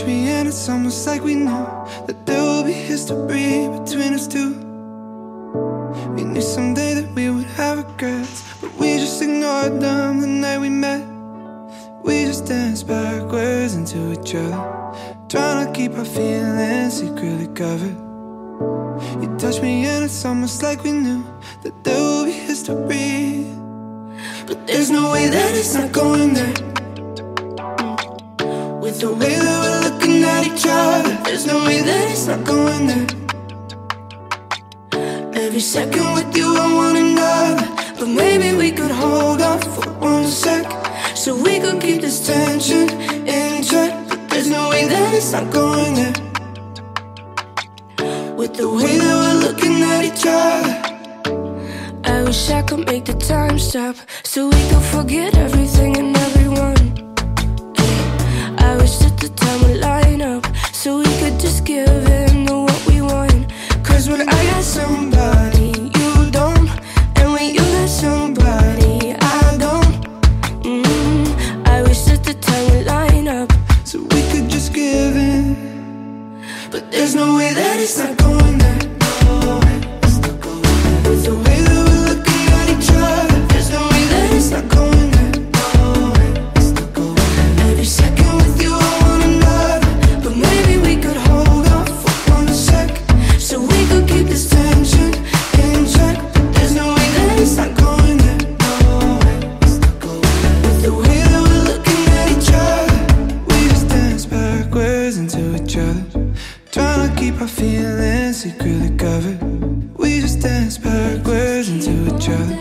and it's almost like we knew that there will be history between us two. We knew someday that we would have regrets, but we just ignored them the night we met. We just danced backwards into each other, trying to keep our feelings secretly covered. You touched me and it's almost like we knew that there will be history. But there's no way that it's not going there. With the way that at each other, there's no way that it's not going there. Every second with you, I want another. But maybe we could hold off for one sec. So we could keep this tension in check. But there's no way that it's not going there. With the way that we're looking at each other. I wish I could make the time stop so we could forget everything and everyone. But there's no way that it's not going dance backwards into each other.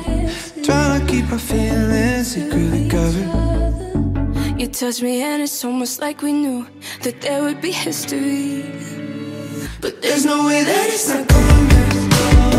Trying to keep our feelings secretly covered. You touched me and it's almost like we knew that there would be history. But there's no way that it's not back.